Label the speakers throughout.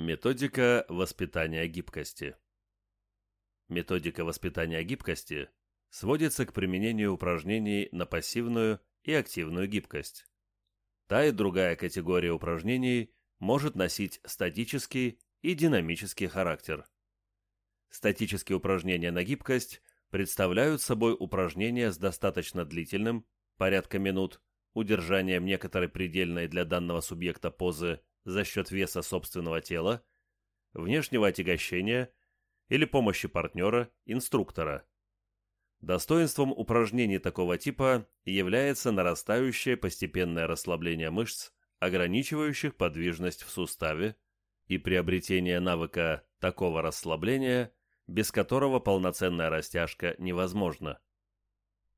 Speaker 1: Методика воспитания гибкости Методика воспитания гибкости сводится к применению упражнений на пассивную и активную гибкость. Та и другая категория упражнений может носить статический и динамический характер. Статические упражнения на гибкость представляют собой упражнения с достаточно длительным, порядка минут, удержанием некоторой предельной для данного субъекта позы за счет веса собственного тела, внешнего отягощения или помощи партнера, инструктора. Достоинством упражнений такого типа является нарастающее постепенное расслабление мышц, ограничивающих подвижность в суставе, и приобретение навыка такого расслабления, без которого полноценная растяжка невозможна.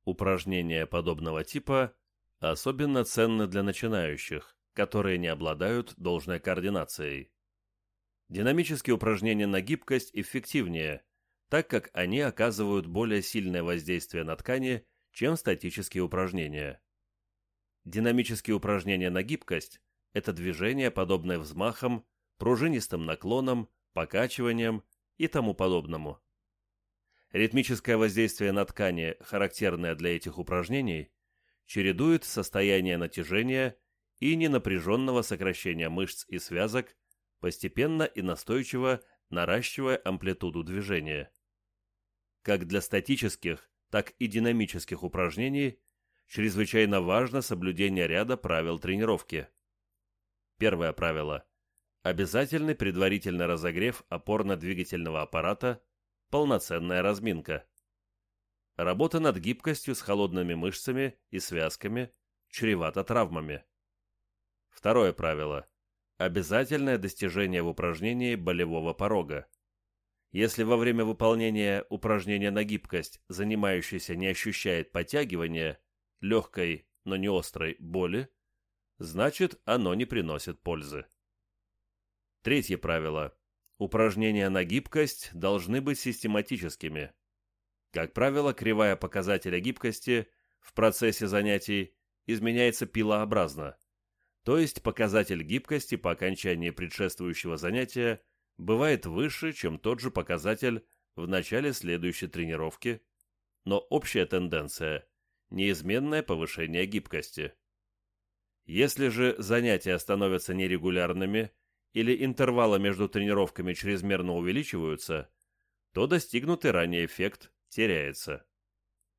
Speaker 1: Упражнения подобного типа особенно ценны для начинающих, которые не обладают должной координацией. Динамические упражнения на гибкость эффективнее, так как они оказывают более сильное воздействие на ткани, чем статические упражнения. Динамические упражнения на гибкость – это движения, подобные взмахам, пружинистым наклонам, покачиваниям и тому подобному. Ритмическое воздействие на ткани, характерное для этих упражнений, чередует состояние натяжения и ненапряженного сокращения мышц и связок, постепенно и настойчиво наращивая амплитуду движения. Как для статических, так и динамических упражнений чрезвычайно важно соблюдение ряда правил тренировки. Первое правило. Обязательный предварительный разогрев опорно-двигательного аппарата, полноценная разминка. Работа над гибкостью с холодными мышцами и связками чревата травмами. Второе правило. Обязательное достижение в упражнении болевого порога. Если во время выполнения упражнения на гибкость занимающийся не ощущает подтягивания, легкой, но не острой боли, значит оно не приносит пользы. Третье правило. Упражнения на гибкость должны быть систематическими. Как правило, кривая показателя гибкости в процессе занятий изменяется пилообразно – то есть показатель гибкости по окончании предшествующего занятия бывает выше, чем тот же показатель в начале следующей тренировки, но общая тенденция – неизменное повышение гибкости. Если же занятия становятся нерегулярными или интервалы между тренировками чрезмерно увеличиваются, то достигнутый ранее эффект теряется.